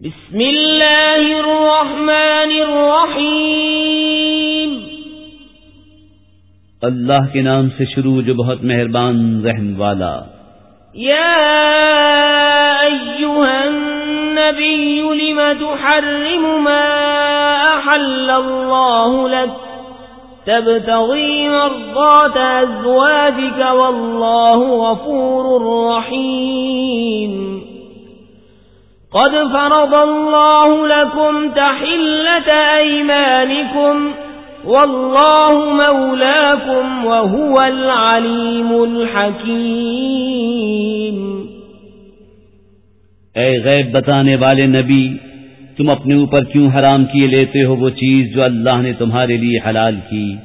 بسم اللہ الرحمن الرحیم۔ اللہ کے نام سے شروع جو بہت مہربان رحم والا۔ یا ایوہ النبی لم تحرم ما احل اللہ لك تبتغي مرضات أزواجك والله غفور رحيم قد فرض الله لكم تحلة أيمانكم والله مولاكم وهو العليم الحكيم اے غیب بتانے والے نبی، تم اپنے اوپر کیوں حرام کیے لیتے ہو وہ چیز جو اللہ نے تمہارے لیے حلال کی؟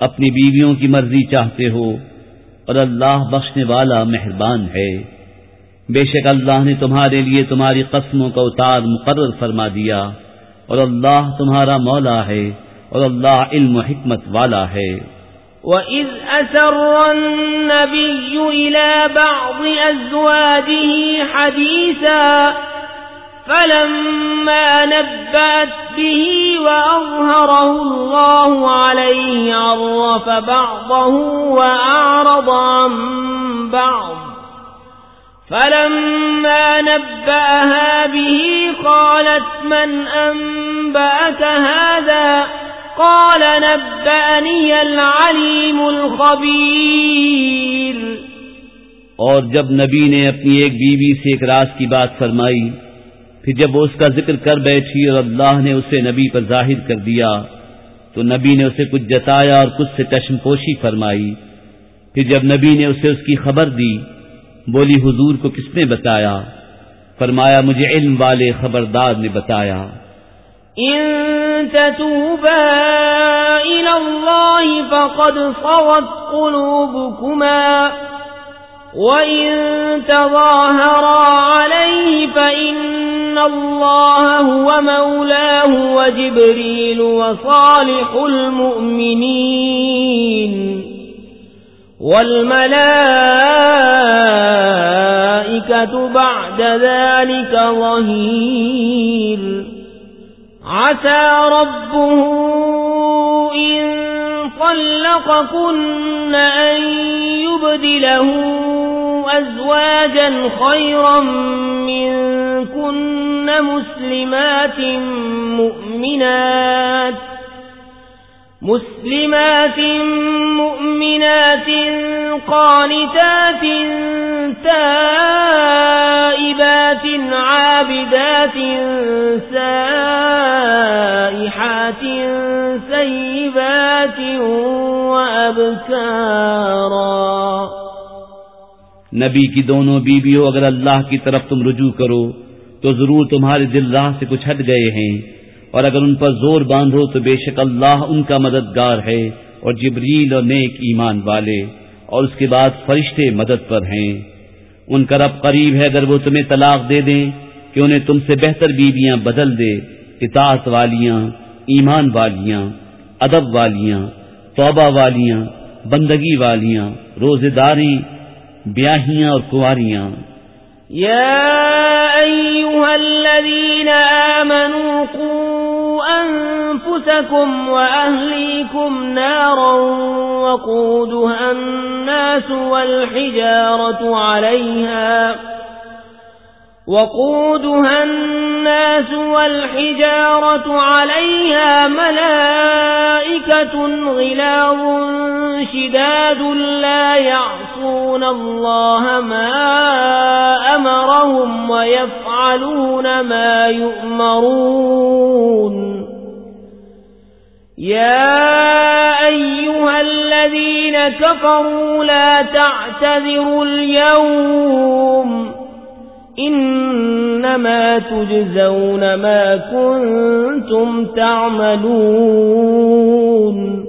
اپنی بیویوں کی مرضی چاہتے ہو اور اللہ بخشنے والا مہربان ہے۔ بے شک اللہ نے تمہارے لیے تمہاری قسموں کا اتار مقرر فرما دیا اور اللہ تمہارا مولا ہے اور اللہ علم و حکمت والا ہے۔ وَإِذْ أَسَرَّ النَّبِيُّ إِلَى بَعْضِ أَزْوَاجِهِ حَدِيثًا فلما نبأت به وأظهره الله عليه عرف بعضه وأعرض عن بعض فلما نبأها به قالت من أنبأك هذا قال نبأني العليم الخبير اور جب نبی نے اپنی ایک بیوی سے ایک راز کی بات فرمائی، پھر جب وہ اس کا ذکر کر بیٹھی اور اللہ نے اسے نبی پر ظاہر کر دیا، تو نبی نے اسے کچھ جتایا اور کچھ سے چشم پوشی فرمائی۔ پھر جب نبی نے اسے اس کی خبر دی بولی حضور کو کس نے بتایا؟ فرمایا، مجھے علم والے خبردار نے بتایا۔ ان تتوبا الى الله فقد صوت قلوبكما وان تظاهرا عليه فإن إن الله هو مولاه وجبريل وصالح المؤمنين والملائكة بعد ذلك ظهير. عسى ربه إن طلقكن أن يبدله أزواجا خيرا منكن مسلمات مؤمنات مسلمات مؤمنات قانتات تائبات عابدات سائحات سيبات وأبكارا نبی کی دونوں بیویوں، اگر اللہ کی طرف تم رجوع کرو، تو ضرور تمہارے دل راہ سے کچھ ہٹ گئے ہیں۔ اور اگر ان پر زور باندھو، تو بے شک اللہ ان کا مددگار ہے اور جبریل اور نیک ایمان والے، اور اس کے بعد فرشتے مدد پر ہیں۔ ان کا رب قریب ہے، اگر وہ تمہیں طلاق دے دیں کہ انہیں تم سے بہتر بیویاں بدل دے، اطاعت والیاں، ایمان والیاں، ادب والیاں، توبہ والیاں، بندگی والیاں روزے داری بیاہیاں اور کواریاں۔ يا أيها الذين آمنوا قوا أنفسكم وأهليكم نارا وقودها الناس والحجارة عليها وقودها الناس والحجارة عليها ملائكة غلاظ شداد لا يعصون الله ما أمرهم ويفعلون ما يؤمرون. يا أيها الذين كفروا لا تعتذروا اليوم انما تجزون ما كنتم تعملون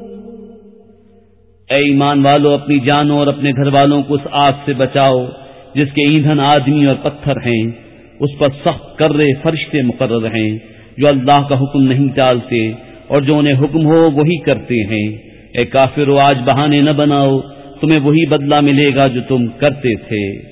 اے ایمان والو، اپنی جانوں اور اپنے گھر والوں کو اس آگ سے بچاؤ جس کے ایندھن آدمی اور پتھر ہیں۔ اس پر سخت کر رہے فرشتے مقرر ہیں جو اللہ کا حکم نہیں ٹالتے اور جو انہیں حکم ہو وہی کرتے ہیں۔ اے کافر آج بہانے نہ بناؤ، تمہیں وہی بدلہ ملے گا جو تم کرتے تھے۔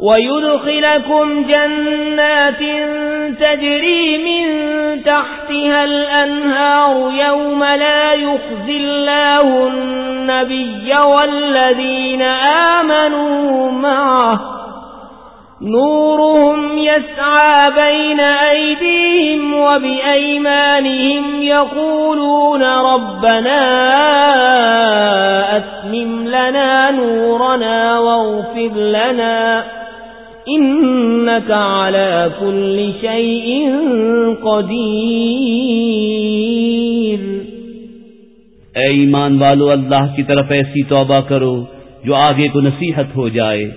ويدخلكم جنات تجري من تحتها الأنهار يوم لا يخزي الله النبي والذين آمنوا معه نورهم يسعى بين أيديهم وبأيمانهم يقولون ربنا أتمم لنا نورنا واغفر لنا انك على كل شيء قدیر اے ایمان والو، اللہ کی طرف ایسی توبہ کرو جو آگے کو نصیحت ہو جائے۔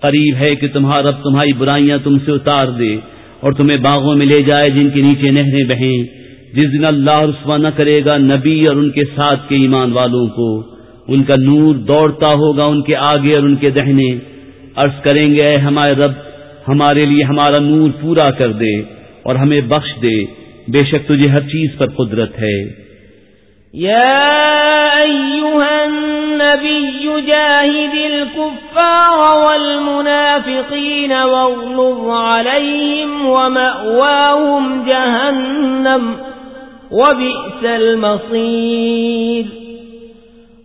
قریب ہے کہ تمہارا رب تمہاری برائیاں تم سے اتار دے اور تمہیں باغوں میں لے جائے جن کے نیچے نہریں بہیں۔ جس دن اللہ رسوا نہ کرے گا نبی اور ان کے ساتھ کے ایمان والوں کو۔ ان کا نور دوڑتا ہوگا ان کے آگے اور ان کے دہنے۔ عرض کریں گے، اے ہمارے رب، ہمارے لیے ہمارا نور پورا کر دے اور ہمیں بخش دے۔ بے شک تجھے ہر چیز پر قدرت ہے۔ یا ایوہا النبی، جاہد الكفار والمنافقین واغلظ علیہم ومأواہم جہنم وبئس المصیر۔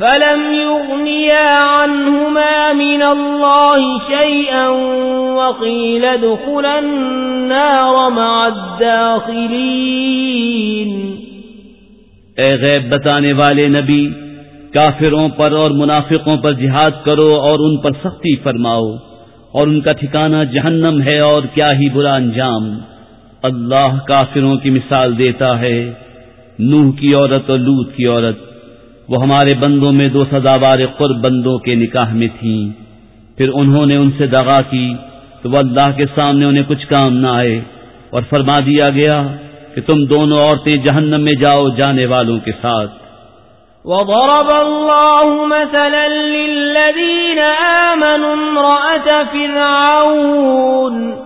فلم يغنيا عنهما من الله شيئا وقيل دخل النار مع الداخلين اے غیب بتانے والے نبی، کافروں پر اور منافقوں پر جہاد کرو اور ان پر سختی فرماؤ، اور ان کا ٹھکانہ جہنم ہے اور کیا ہی برا انجام۔ اللہ کافروں کی مثال دیتا ہے، نوح کی عورت اور لوت کی عورت۔ وہ ہمارے بندوں میں دو سزاوار قرب بندوں کے نکاح میں تھیں۔ پھر انہوں نے ان سے دغا کی تو وہ اللہ کے سامنے انہیں کچھ کام نہ آئے اور فرما دیا گیا کہ تم دونوں عورتیں جہنم میں جاؤ جانے والوں کے ساتھ۔ وضرب الله مثلا للذين آمنوا امرأة فرعون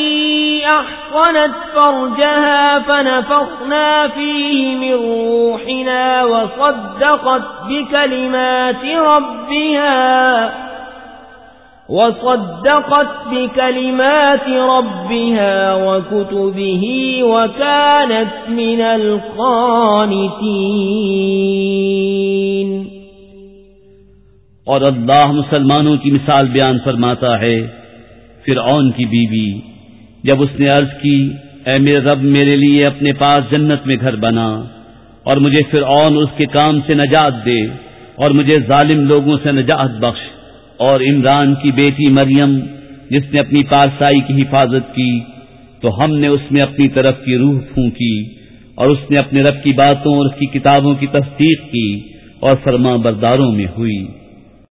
أحصنت فرجها فنفخنا فيه من روحنا وصدقت بكلمات ربها وصدقت بكلمات ربها وكتبه وكانت من القانتين اور اللہ مسلمانوں کی مثال بیان فرماتا ہے، فرعون کی بیوی بی جب اس نے عرض کی، اے میرے رب، میرے لیے اپنے پاس جنت میں گھر بنا اور مجھے فرعون اس کے کام سے نجات دے اور مجھے ظالم لوگوں سے نجات بخش اور عمران کی بیٹی مریم، جس نے اپنی پارسائی کی حفاظت کی، تو ہم نے اس میں اپنی طرف کی روح پھونکی اور اس نے اپنے رب کی باتوں اور اس کی کتابوں کی تصدیق کی اور فرما برداروں میں ہوئی۔